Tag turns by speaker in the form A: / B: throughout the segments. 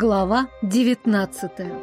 A: Глава девятнадцатая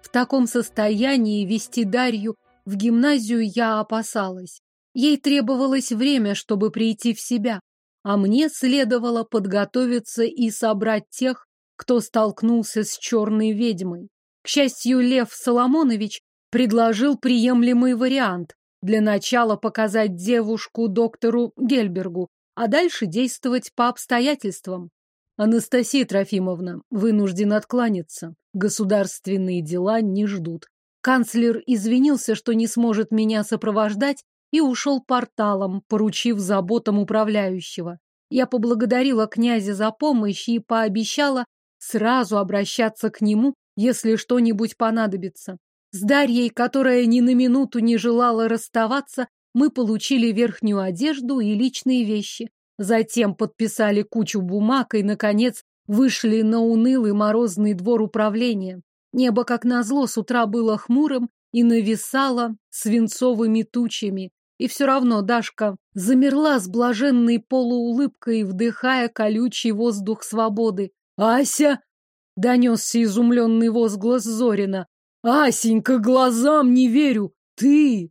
A: В таком состоянии вести Дарью в гимназию я опасалась. Ей требовалось время, чтобы прийти в себя, а мне следовало подготовиться и собрать тех, кто столкнулся с черной ведьмой. К счастью, Лев Соломонович предложил приемлемый вариант. Для начала показать девушку доктору Гельбергу, а дальше действовать по обстоятельствам. Анастасия Трофимовна вынужден откланяться. Государственные дела не ждут. Канцлер извинился, что не сможет меня сопровождать, и ушел порталом, поручив заботам управляющего. Я поблагодарила князя за помощь и пообещала сразу обращаться к нему, если что-нибудь понадобится. С Дарьей, которая ни на минуту не желала расставаться, мы получили верхнюю одежду и личные вещи. Затем подписали кучу бумаг и, наконец, вышли на унылый морозный двор управления. Небо, как назло, с утра было хмурым и нависало свинцовыми тучами. И все равно Дашка замерла с блаженной полуулыбкой, вдыхая колючий воздух свободы. «Ася!» — донесся изумленный возглас Зорина. «Асенька, глазам не верю! Ты!»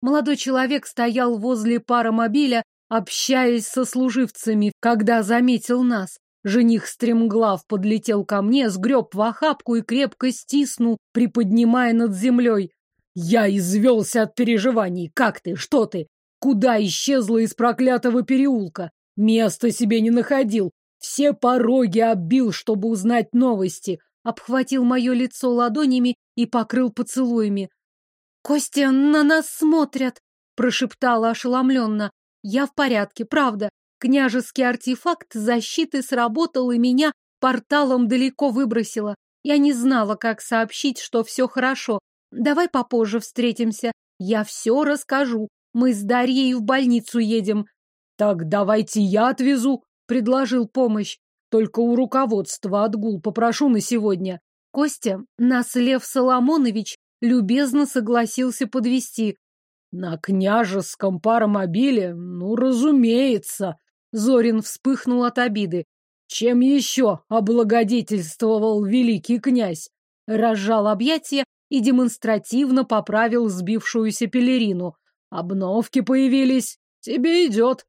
A: Молодой человек стоял возле паромобиля, общаясь со служивцами, когда заметил нас. Жених стремглав подлетел ко мне, сгреб в охапку и крепко стиснул, приподнимая над землей. Я извелся от переживаний. Как ты? Что ты? Куда исчезла из проклятого переулка? Места себе не находил. Все пороги оббил, чтобы узнать новости. Обхватил мое лицо ладонями и покрыл поцелуями. «Костя, на нас смотрят!» прошептала ошеломленно. Я в порядке, правда. Княжеский артефакт защиты сработал и меня порталом далеко выбросило. Я не знала, как сообщить, что все хорошо. Давай попозже встретимся. Я все расскажу. Мы с Дарьей в больницу едем. Так давайте я отвезу, предложил помощь. Только у руководства отгул попрошу на сегодня. Костя, нас Лев Соломонович любезно согласился подвести. На княжеском паромобиле? Ну, разумеется. Зорин вспыхнул от обиды. Чем еще облагодетельствовал великий князь? Разжал объятия и демонстративно поправил сбившуюся пелерину. Обновки появились. Тебе идет.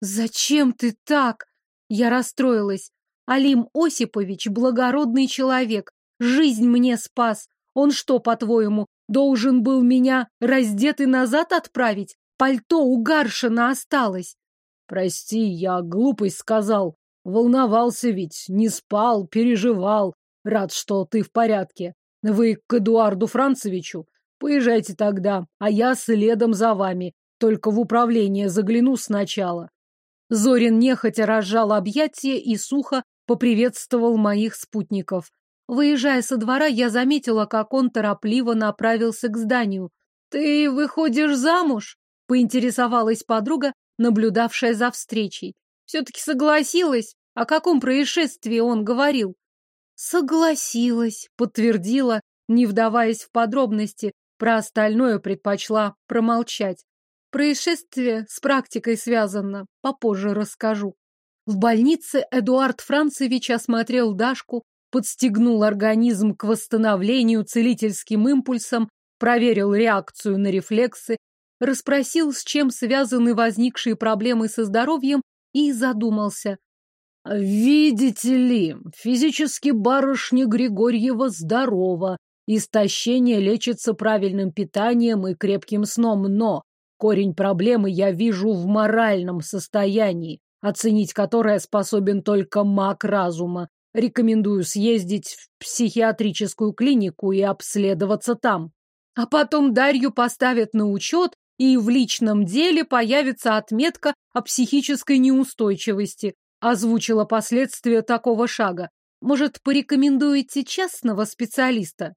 A: Зачем ты так? Я расстроилась. Алим Осипович благородный человек. Жизнь мне спас. Он что, по-твоему, Должен был меня раздетый назад отправить? Пальто у Гаршина осталось. Прости, я глупость сказал. Волновался ведь, не спал, переживал. Рад, что ты в порядке. Вы к Эдуарду Францевичу? Поезжайте тогда, а я следом за вами. Только в управление загляну сначала. Зорин нехотя разжал объятия и сухо поприветствовал моих спутников. Выезжая со двора, я заметила, как он торопливо направился к зданию. «Ты выходишь замуж?» — поинтересовалась подруга, наблюдавшая за встречей. «Все-таки согласилась? О каком происшествии он говорил?» «Согласилась», — подтвердила, не вдаваясь в подробности, про остальное предпочла промолчать. Происшествие с практикой связано, попозже расскажу. В больнице Эдуард Францевич осмотрел Дашку, подстегнул организм к восстановлению целительским импульсом, проверил реакцию на рефлексы, расспросил, с чем связаны возникшие проблемы со здоровьем и задумался. «Видите ли, физически барышня Григорьева здорова, истощение лечится правильным питанием и крепким сном, но корень проблемы я вижу в моральном состоянии, оценить которое способен только маг разума. Рекомендую съездить в психиатрическую клинику и обследоваться там. А потом Дарью поставят на учет, и в личном деле появится отметка о психической неустойчивости, озвучила последствия такого шага. Может, порекомендуете частного специалиста?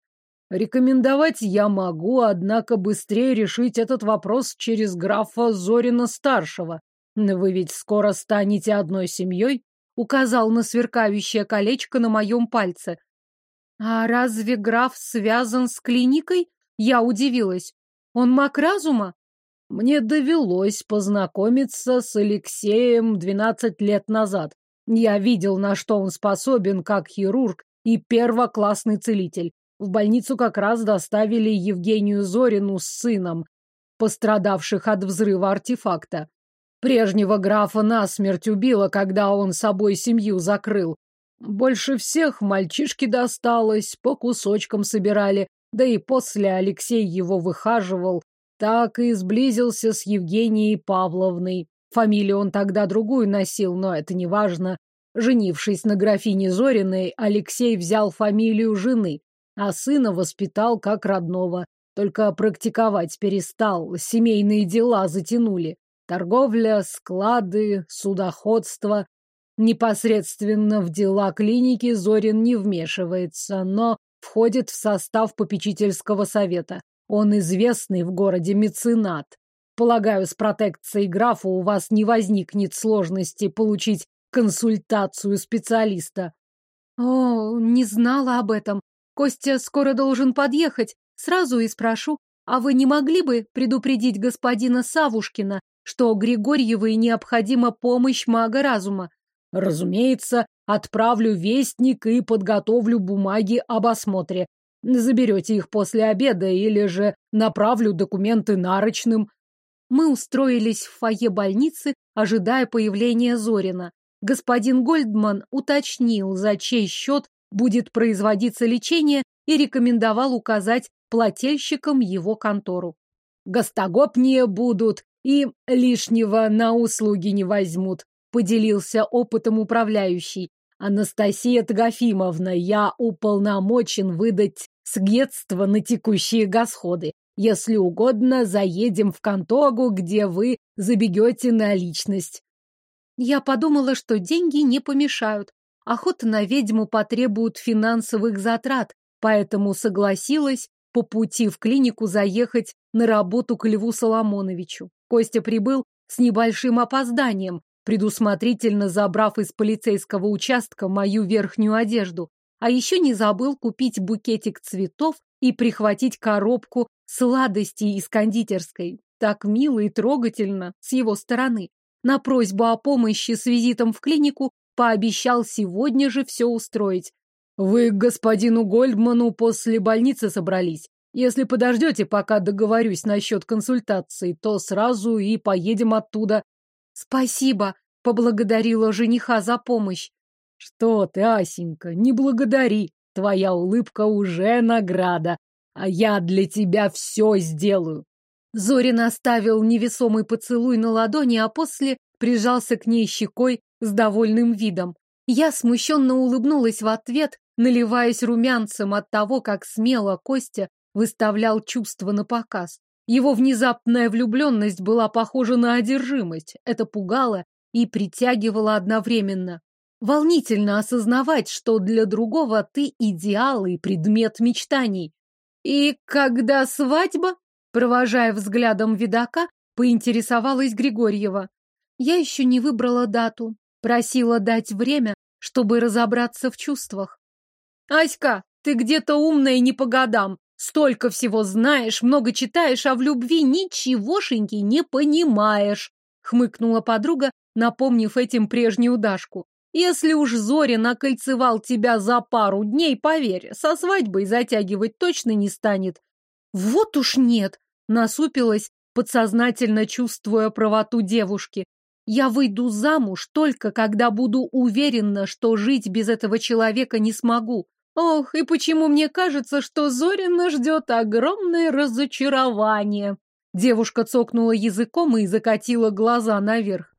A: Рекомендовать я могу, однако быстрее решить этот вопрос через графа Зорина-старшего. Вы ведь скоро станете одной семьей? указал на сверкающее колечко на моем пальце. А разве граф связан с клиникой? Я удивилась. Он маг разума? Мне довелось познакомиться с Алексеем 12 лет назад. Я видел, на что он способен как хирург и первоклассный целитель. В больницу как раз доставили Евгению Зорину с сыном, пострадавших от взрыва артефакта. Прежнего графа насмерть убило, когда он собой семью закрыл. Больше всех мальчишке досталось, по кусочкам собирали, да и после Алексей его выхаживал, так и сблизился с Евгенией Павловной. Фамилию он тогда другую носил, но это не важно. Женившись на графине Зориной, Алексей взял фамилию жены, а сына воспитал как родного. Только практиковать перестал, семейные дела затянули. Торговля, склады, судоходство. Непосредственно в дела клиники Зорин не вмешивается, но входит в состав попечительского совета. Он известный в городе меценат. Полагаю, с протекцией графа у вас не возникнет сложности получить консультацию специалиста.
B: О, не знала об этом. Костя скоро должен подъехать. Сразу и спрошу, а вы не могли бы предупредить господина Савушкина, что Григорьевой необходима помощь мага разума?
A: Разумеется, отправлю вестник и подготовлю бумаги об осмотре. Заберете их после обеда или же направлю документы нарочным.
B: Мы устроились в фойе больницы, ожидая появления Зорина. Господин Гольдман уточнил, за чей счет будет производиться лечение, и рекомендовал указать плательщикам его контору.
A: Гостогопнее будут и лишнего на услуги не возьмут, поделился опытом управляющий. Анастасия Тагофимовна, я уполномочен выдать средства на текущие госходы. Если угодно, заедем в контору, где вы забегете на личность.
B: Я подумала, что деньги не помешают. Охота на ведьму потребует финансовых затрат, поэтому согласилась по пути в клинику заехать на работу к Льву Соломоновичу. Костя прибыл с небольшим опозданием, предусмотрительно забрав из полицейского участка мою верхнюю одежду, а еще не забыл купить букетик цветов и прихватить коробку сладостей из кондитерской. Так мило и трогательно с его стороны. На просьбу о помощи с визитом в клинику пообещал сегодня же все устроить. Вы к господину Гольдману после больницы собрались. Если подождете, пока договорюсь насчет консультации, то сразу и поедем оттуда. Спасибо, поблагодарила жениха за помощь.
A: Что ты, Асенька, не благодари. Твоя улыбка уже награда, а я для тебя все сделаю.
B: Зорин оставил невесомый поцелуй на ладони, а после прижался к ней щекой с довольным видом. Я смущенно улыбнулась в ответ, наливаясь румянцем от того, как смело Костя выставлял чувства на показ. Его внезапная влюбленность была похожа на одержимость. Это пугало и притягивало одновременно. Волнительно осознавать, что для другого ты идеал и предмет мечтаний. И когда свадьба, провожая взглядом видака, поинтересовалась Григорьева. Я еще не выбрала дату, просила дать время, чтобы разобраться в чувствах. Аська, ты где-то умная не по годам. Столько всего знаешь, много читаешь, а в любви ничегошеньки не понимаешь, хмыкнула подруга, напомнив этим прежнюю Дашку. Если уж Зорин окольцевал тебя за пару дней, поверь, со свадьбой затягивать точно не станет. Вот уж нет, насупилась, подсознательно чувствуя правоту девушки. Я выйду замуж только когда буду уверена, что жить без этого человека не смогу. Ох, и почему мне кажется, что Зорина ждет огромное разочарование? Девушка цокнула языком и закатила глаза наверх.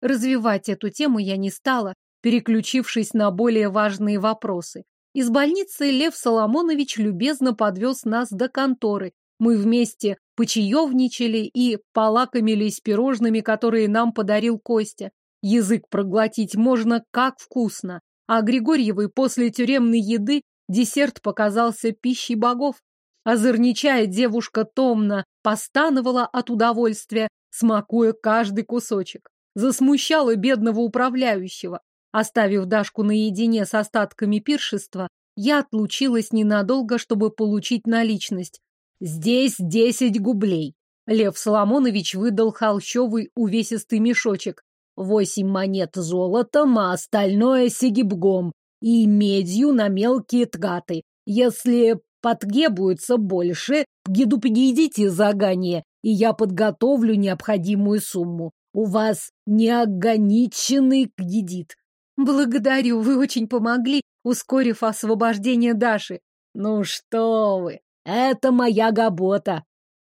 B: Развивать эту тему я не стала, переключившись на более важные вопросы. Из больницы Лев Соломонович любезно подвез нас до конторы. Мы вместе почаевничали и полакомились пирожными, которые нам подарил Костя. Язык проглотить можно как вкусно а Григорьевой после тюремной еды десерт показался пищей богов. Озорничая, девушка томно постановала от удовольствия, смакуя каждый кусочек. Засмущала бедного управляющего. Оставив Дашку наедине с остатками пиршества, я отлучилась ненадолго, чтобы получить наличность. Здесь десять гублей.
A: Лев Соломонович выдал холщовый увесистый мешочек. Восемь монет золотом, а остальное сигибгом и медью на мелкие ткаты. Если подгебуется больше, предупредите загание, и я подготовлю необходимую сумму. У вас неограниченный кредит.
B: Благодарю, вы очень помогли, ускорив освобождение Даши.
A: Ну что вы, это моя габота.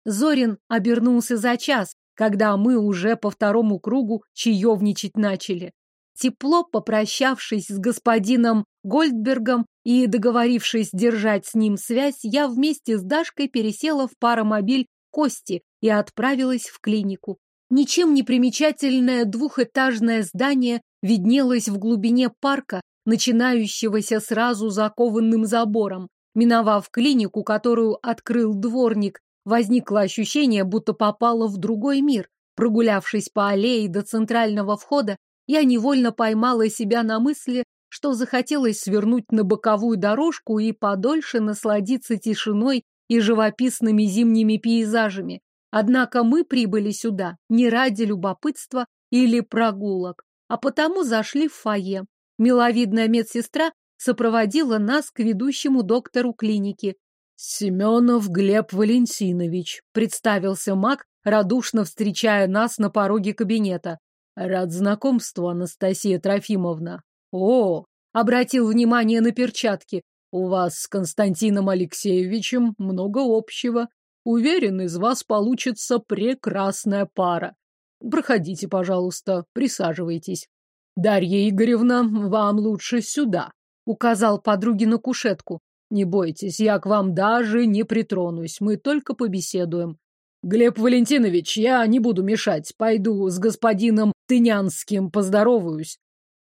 B: Зорин обернулся за час, когда мы уже по второму кругу чаевничать начали. Тепло попрощавшись с господином Гольдбергом и договорившись держать с ним связь, я вместе с Дашкой пересела в паромобиль Кости и отправилась в клинику. Ничем не примечательное двухэтажное здание виднелось в глубине парка, начинающегося сразу за кованым забором. Миновав клинику, которую открыл дворник Возникло ощущение, будто попало в другой мир. Прогулявшись по аллее до центрального входа, я невольно поймала себя на мысли, что захотелось свернуть на боковую дорожку и подольше насладиться тишиной и живописными зимними пейзажами. Однако мы прибыли сюда не ради любопытства или прогулок, а потому зашли в фойе. Миловидная медсестра сопроводила нас к ведущему доктору клиники.
A: Семенов Глеб Валентинович, представился маг, радушно встречая нас на пороге кабинета. Рад знакомству, Анастасия Трофимовна. О, обратил внимание на перчатки. У вас с Константином Алексеевичем много общего. Уверен, из вас получится прекрасная пара. Проходите, пожалуйста, присаживайтесь. Дарья Игоревна, вам лучше сюда, указал подруге на кушетку. Не бойтесь, я к вам даже не притронусь, мы только побеседуем. Глеб Валентинович, я не буду мешать, пойду с господином Тынянским поздороваюсь.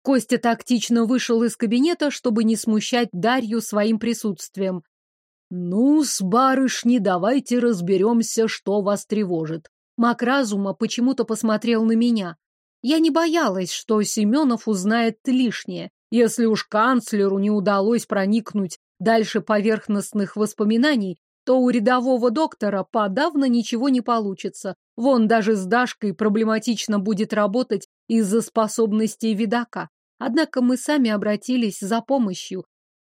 B: Костя тактично вышел из кабинета, чтобы не смущать Дарью своим присутствием.
A: Ну, с барышни, давайте разберемся, что вас тревожит.
B: Мак разума почему-то посмотрел на меня. Я не боялась, что Семенов узнает лишнее. Если уж канцлеру не удалось проникнуть дальше поверхностных воспоминаний, то у рядового доктора подавно ничего не получится. Вон даже с Дашкой проблематично будет работать из-за способностей видака. Однако мы сами обратились за помощью.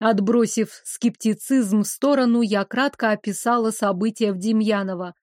B: Отбросив скептицизм в сторону, я кратко описала события в Демьяново.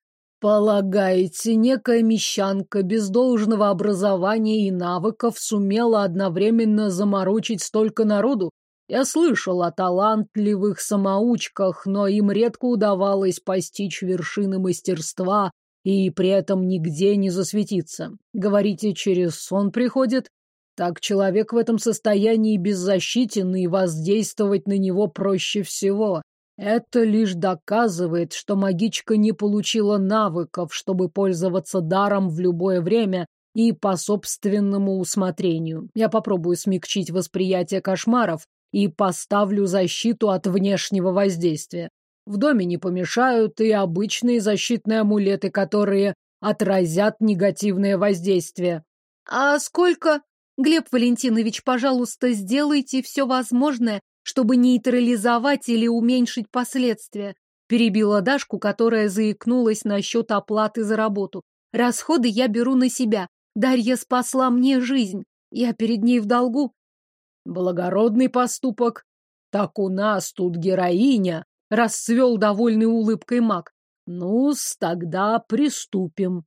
A: Полагаете, некая мещанка без должного образования и навыков сумела одновременно заморочить столько народу? Я слышал о талантливых самоучках, но им редко удавалось постичь вершины мастерства и при этом нигде не засветиться. Говорите, через сон приходит? Так человек в этом состоянии беззащитен, и воздействовать на него проще всего. Это лишь доказывает, что магичка не получила навыков, чтобы пользоваться даром в любое время и по собственному усмотрению. Я попробую смягчить восприятие кошмаров, и поставлю защиту от внешнего воздействия. В доме не помешают и обычные защитные амулеты, которые отразят негативное воздействие.
B: А сколько? Глеб Валентинович, пожалуйста, сделайте все возможное, чтобы нейтрализовать или уменьшить последствия. Перебила Дашку, которая заикнулась насчет оплаты за работу. Расходы я беру на себя. Дарья спасла мне жизнь. Я перед ней в долгу.
A: Благородный поступок. Так у нас тут героиня, расцвел довольной улыбкой маг. ну тогда приступим.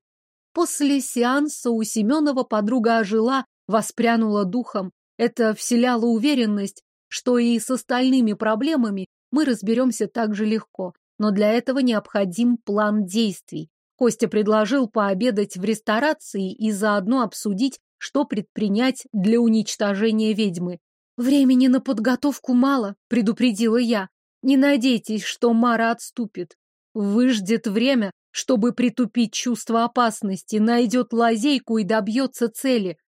B: После сеанса у Семенова подруга ожила, воспрянула духом. Это вселяло уверенность, что и с остальными проблемами мы разберемся так же легко. Но для этого необходим план действий. Костя предложил пообедать в ресторации и заодно обсудить, что предпринять для уничтожения ведьмы. Времени на подготовку мало, предупредила я. Не надейтесь, что Мара отступит. Выждет время, чтобы притупить чувство опасности, найдет лазейку и добьется цели.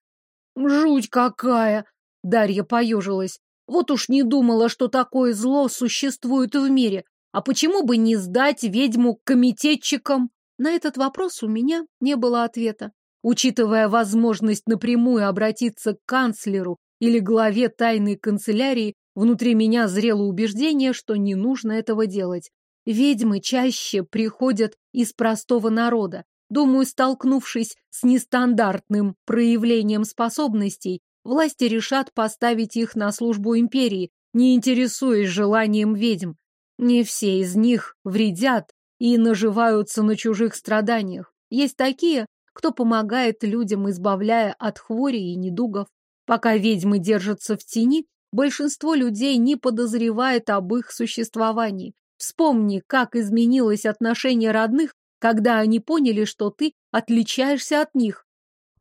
B: Жуть какая! Дарья поежилась. Вот уж не думала, что такое зло существует в мире. А почему бы не сдать ведьму комитетчикам? На этот вопрос у меня не было ответа. Учитывая возможность напрямую обратиться к канцлеру или главе тайной канцелярии, внутри меня зрело убеждение, что не нужно этого делать. Ведьмы чаще приходят из простого народа.
A: Думаю, столкнувшись с нестандартным проявлением способностей, власти решат поставить их на службу империи, не интересуясь желанием ведьм. Не все из них вредят и наживаются на чужих страданиях. Есть такие, кто помогает людям, избавляя от хвори и недугов. Пока ведьмы держатся в тени, большинство людей не подозревает об их существовании. Вспомни, как изменилось отношение родных, когда они поняли, что ты отличаешься от них.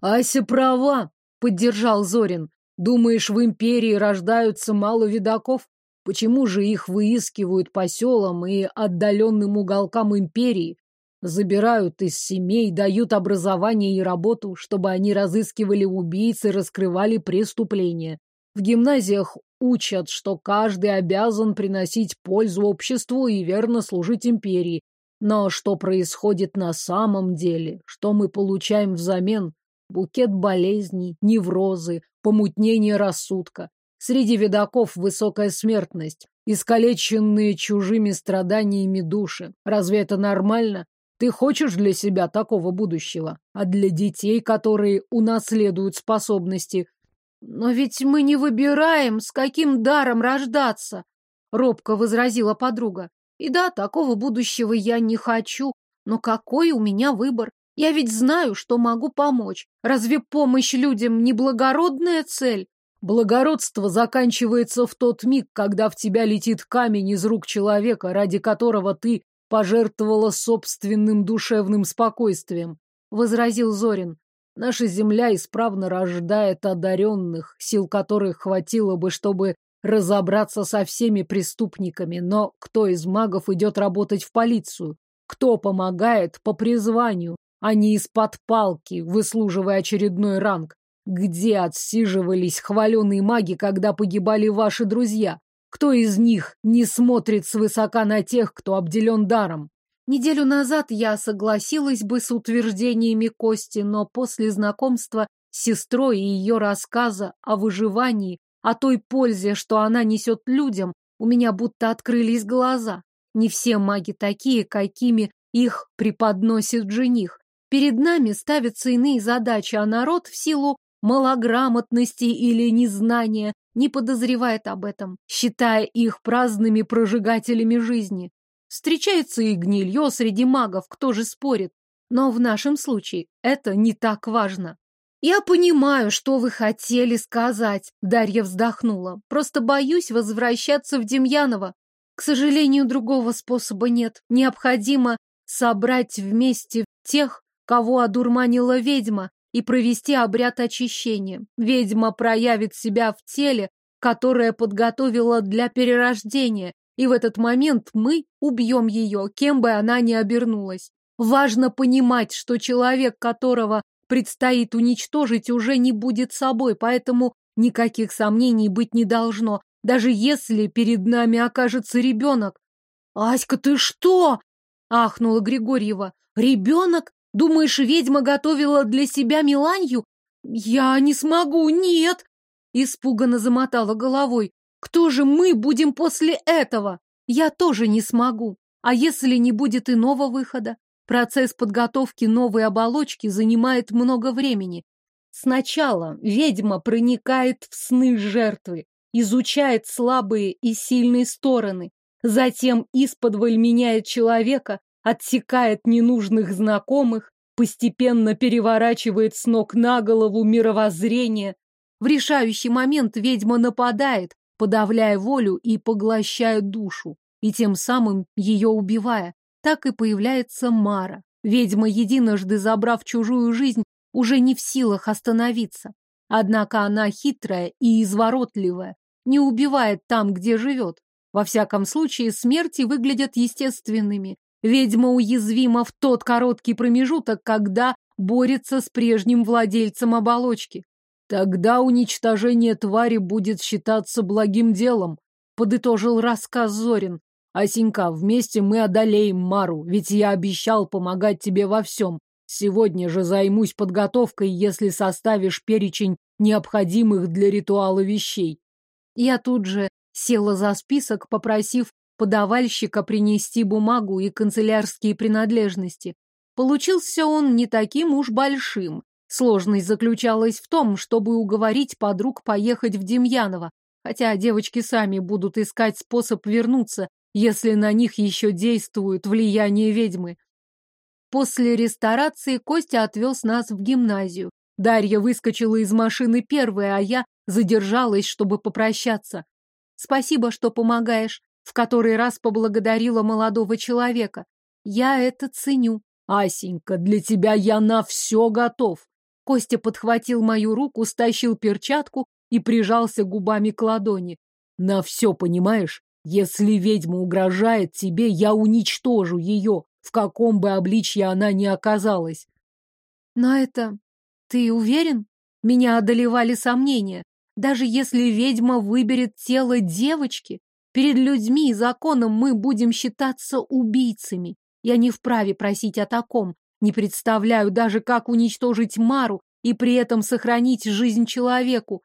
B: Ася права, поддержал Зорин. Думаешь, в империи рождаются мало видаков? Почему же их выискивают по селам и отдаленным уголкам империи? Забирают из семей, дают образование и работу, чтобы они разыскивали убийц и раскрывали преступления. В гимназиях учат, что каждый обязан приносить пользу обществу и верно служить империи. Но что происходит на самом деле? Что мы получаем взамен? Букет болезней, неврозы, помутнение рассудка. Среди видаков высокая смертность, искалеченные чужими страданиями души. Разве это нормально? Ты хочешь для себя такого будущего? А для детей, которые унаследуют способности?
A: Но ведь мы не выбираем, с каким даром рождаться, робко возразила подруга. И да, такого будущего я не хочу, но какой у меня выбор? Я ведь знаю, что могу помочь. Разве помощь людям не благородная цель?
B: Благородство заканчивается в тот миг, когда в тебя летит камень из рук человека, ради которого ты пожертвовала собственным душевным спокойствием, — возразил Зорин. Наша земля исправно рождает одаренных, сил которых хватило бы, чтобы разобраться со всеми преступниками. Но кто из магов идет работать в полицию? Кто помогает по призванию, а не из-под палки, выслуживая очередной ранг? Где отсиживались хваленые маги, когда погибали ваши друзья? Кто из них не смотрит свысока на тех, кто обделен даром?
A: Неделю назад я согласилась бы с утверждениями Кости, но после знакомства с сестрой и ее рассказа о выживании, о той пользе, что она несет людям, у меня будто открылись глаза. Не все маги такие, какими их преподносит жених. Перед нами ставятся иные задачи, а народ в силу малограмотности или незнания, не подозревает об этом, считая их праздными прожигателями жизни. Встречается и гнилье среди магов, кто же спорит. Но в нашем случае это не так важно. «Я понимаю, что вы хотели сказать», — Дарья вздохнула. «Просто боюсь возвращаться в Демьяново. К сожалению, другого способа нет. Необходимо собрать вместе тех, кого одурманила ведьма, и провести обряд очищения. Ведьма проявит себя в теле, которое подготовила для перерождения, и в этот момент мы убьем ее, кем бы она ни обернулась. Важно понимать, что человек, которого предстоит уничтожить, уже не будет собой, поэтому никаких сомнений быть не должно, даже если перед нами окажется ребенок. «Аська, ты что?» — ахнула Григорьева. «Ребенок? Думаешь, ведьма готовила для себя Миланью? Я не смогу, нет!» Испуганно замотала головой. «Кто же мы будем после этого? Я тоже не смогу. А если не будет иного выхода? Процесс подготовки новой оболочки занимает много времени. Сначала ведьма проникает в сны жертвы, изучает слабые и сильные стороны, затем исподволь меняет человека, отсекает ненужных знакомых, постепенно переворачивает с ног на голову мировоззрение. В решающий момент ведьма нападает, подавляя волю и поглощая душу, и тем самым ее убивая. Так и появляется Мара. Ведьма, единожды забрав чужую жизнь, уже не в силах остановиться. Однако она хитрая и изворотливая, не убивает там, где живет. Во всяком случае, смерти выглядят естественными, Ведьма уязвима в тот короткий промежуток, когда борется с прежним владельцем оболочки.
B: Тогда уничтожение твари будет считаться благим делом, подытожил рассказ Зорин. Асенька, вместе мы одолеем Мару, ведь я обещал помогать тебе во всем. Сегодня же займусь подготовкой, если составишь перечень необходимых для ритуала вещей.
A: Я тут же села за список, попросив подавальщика принести бумагу и канцелярские принадлежности. Получился он не таким уж большим. Сложность заключалась в том, чтобы уговорить подруг поехать в Демьяново, хотя девочки сами будут искать способ вернуться, если на них еще действует влияние ведьмы. После ресторации Костя отвез нас в гимназию. Дарья выскочила из машины первая, а я задержалась, чтобы попрощаться. Спасибо, что помогаешь. В который раз поблагодарила молодого человека. Я это ценю. Асенька, для тебя я на все готов. Костя подхватил мою руку, стащил перчатку и прижался губами к ладони. На все, понимаешь? Если ведьма угрожает тебе, я уничтожу ее, в каком бы обличье она ни оказалась.
B: Но это... Ты уверен? Меня одолевали сомнения. Даже если ведьма выберет тело девочки, перед людьми и законом мы будем считаться убийцами. Я не вправе просить о таком. Не представляю даже, как уничтожить Мару и при этом сохранить жизнь человеку.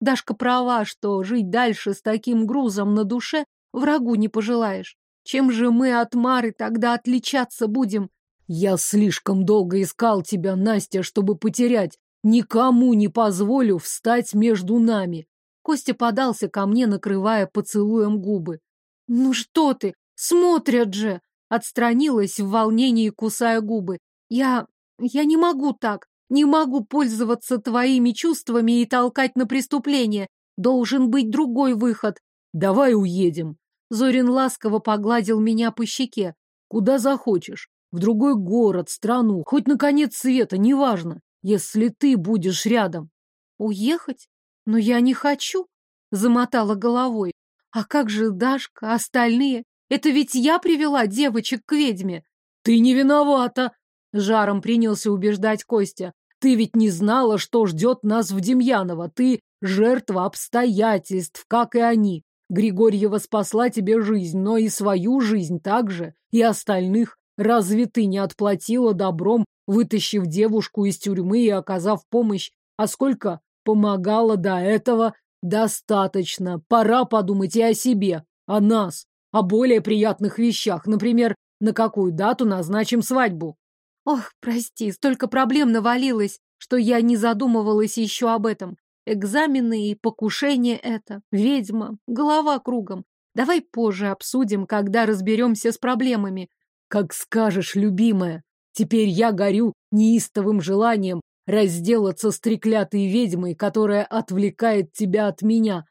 B: Дашка права, что жить дальше с таким грузом на душе врагу не пожелаешь. Чем же мы от Мары тогда отличаться будем?
A: Я слишком долго искал тебя, Настя, чтобы потерять. Никому не позволю встать между нами.
B: Костя подался ко мне, накрывая поцелуем губы. Ну что ты? Смотрят же! Отстранилась в волнении, кусая губы. Я... я не могу так. Не могу пользоваться твоими чувствами и толкать на преступление. Должен быть другой выход.
A: Давай уедем.
B: Зорин ласково погладил меня по щеке.
A: Куда захочешь. В другой город, страну, хоть на конец света, неважно если ты будешь рядом.
B: Уехать? Но я не хочу, замотала головой. А как же Дашка, остальные? Это ведь я привела девочек к ведьме.
A: Ты не виновата, жаром принялся убеждать Костя. Ты ведь не знала, что ждет нас в Демьяново. Ты жертва обстоятельств, как и они. Григорьева спасла тебе жизнь, но и свою жизнь также, и остальных. Разве ты не отплатила добром вытащив девушку из тюрьмы и оказав помощь. А сколько помогала до этого, достаточно. Пора подумать и о себе, о нас, о более приятных вещах. Например, на какую дату назначим свадьбу.
B: Ох, прости, столько проблем навалилось, что я не задумывалась еще об этом. Экзамены и покушение это, ведьма, голова кругом. Давай позже обсудим, когда разберемся с проблемами.
A: Как скажешь, любимая. Теперь я горю неистовым желанием разделаться с треклятой ведьмой, которая отвлекает тебя от меня.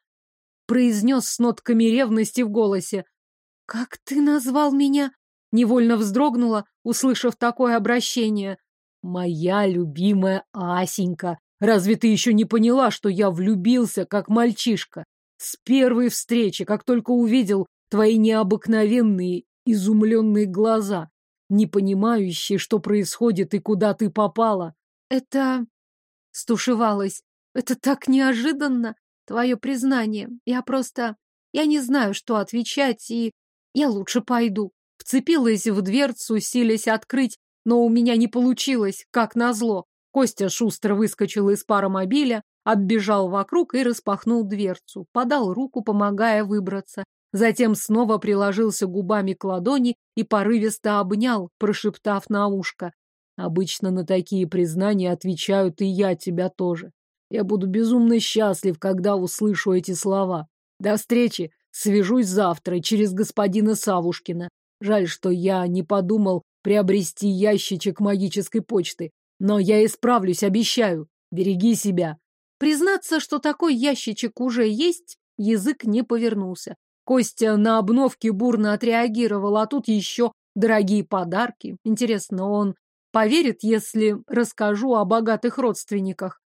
A: Произнес с нотками ревности в голосе.
B: «Как ты назвал меня?» Невольно вздрогнула, услышав такое обращение.
A: «Моя любимая Асенька, разве ты еще не поняла, что я влюбился, как мальчишка? С первой встречи, как только увидел твои необыкновенные, изумленные глаза, не понимающий, что происходит и куда ты попала.
B: Это... Стушевалась. Это так неожиданно, твое признание. Я просто... Я не знаю, что отвечать, и... Я лучше пойду. Вцепилась в дверцу, силясь открыть, но у меня не получилось, как назло. Костя шустро выскочил из паромобиля, оббежал вокруг и распахнул дверцу, подал руку, помогая выбраться. Затем снова приложился губами к ладони и порывисто обнял, прошептав на ушко. Обычно на такие признания отвечают и я тебя тоже. Я буду безумно счастлив, когда услышу эти слова. До встречи. Свяжусь завтра через господина Савушкина. Жаль, что я не подумал приобрести ящичек магической почты. Но я исправлюсь, обещаю. Береги себя. Признаться, что такой ящичек уже есть, язык не повернулся. Костя на обновке бурно отреагировал, а тут еще дорогие подарки. Интересно, он поверит, если расскажу о богатых родственниках?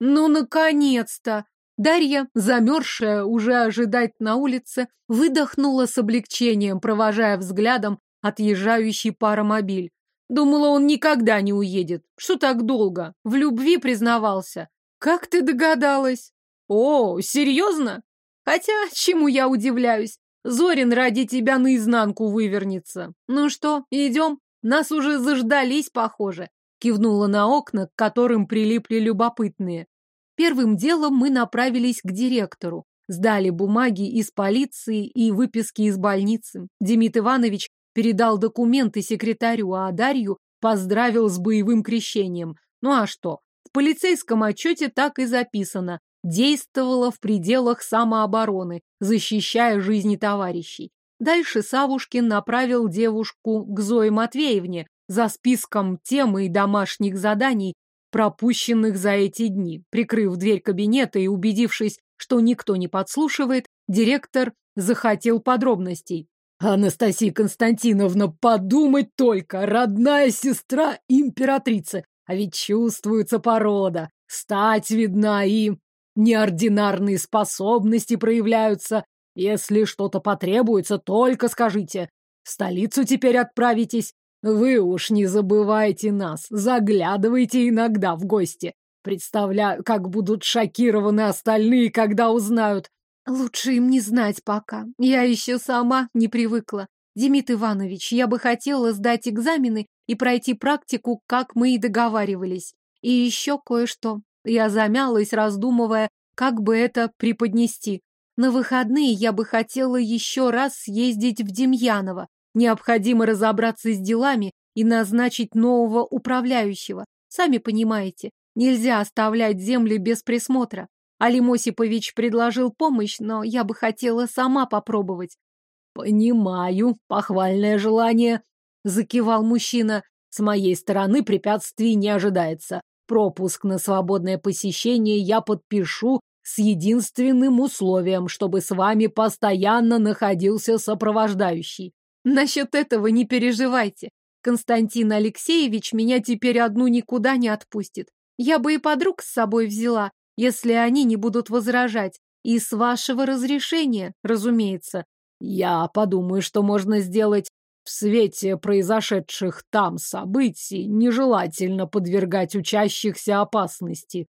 B: Ну, наконец-то! Дарья, замерзшая, уже ожидать на улице, выдохнула с облегчением, провожая взглядом отъезжающий паромобиль. Думала, он никогда не уедет. Что так долго? В любви признавался. Как ты догадалась? О, серьезно? Хотя, чему я удивляюсь? Зорин ради тебя наизнанку вывернется. Ну что, идем? Нас уже заждались, похоже. Кивнула на окна, к которым прилипли любопытные. Первым делом мы направились к директору. Сдали бумаги из полиции и выписки из больницы. Демид Иванович передал документы секретарю, а Дарью
A: поздравил с боевым крещением. Ну а что? В полицейском отчете так и записано. Действовала в пределах самообороны, защищая жизни товарищей. Дальше Савушкин направил девушку к Зое Матвеевне за списком тем и домашних заданий, пропущенных за эти дни. Прикрыв дверь кабинета и убедившись, что никто не подслушивает, директор захотел подробностей. Анастасия Константиновна, подумать только, родная сестра императрицы. А ведь чувствуется порода, стать видна и неординарные способности проявляются. Если что-то потребуется, только скажите. В столицу теперь отправитесь. Вы уж не забывайте нас, заглядывайте иногда в гости. Представляю, как будут шокированы остальные, когда узнают.
B: Лучше им не знать пока. Я еще сама не привыкла. Демид Иванович, я бы хотела сдать экзамены и пройти практику, как мы и договаривались. И еще кое-что. Я замялась, раздумывая, как бы это преподнести. На выходные я бы хотела еще раз съездить в Демьяново. Необходимо разобраться с делами и назначить нового управляющего. Сами понимаете, нельзя оставлять земли без присмотра. Алим Осипович предложил помощь, но я бы хотела сама попробовать.
A: «Понимаю, похвальное желание», — закивал мужчина. «С моей стороны препятствий не ожидается. Пропуск на свободное посещение я подпишу с единственным условием, чтобы с вами постоянно находился сопровождающий».
B: «Насчет этого не переживайте. Константин Алексеевич меня теперь одну никуда не отпустит. Я бы и подруг с собой взяла, если они не будут возражать. И с вашего разрешения, разумеется.
A: Я подумаю, что можно сделать в свете произошедших там событий. Нежелательно подвергать учащихся опасности.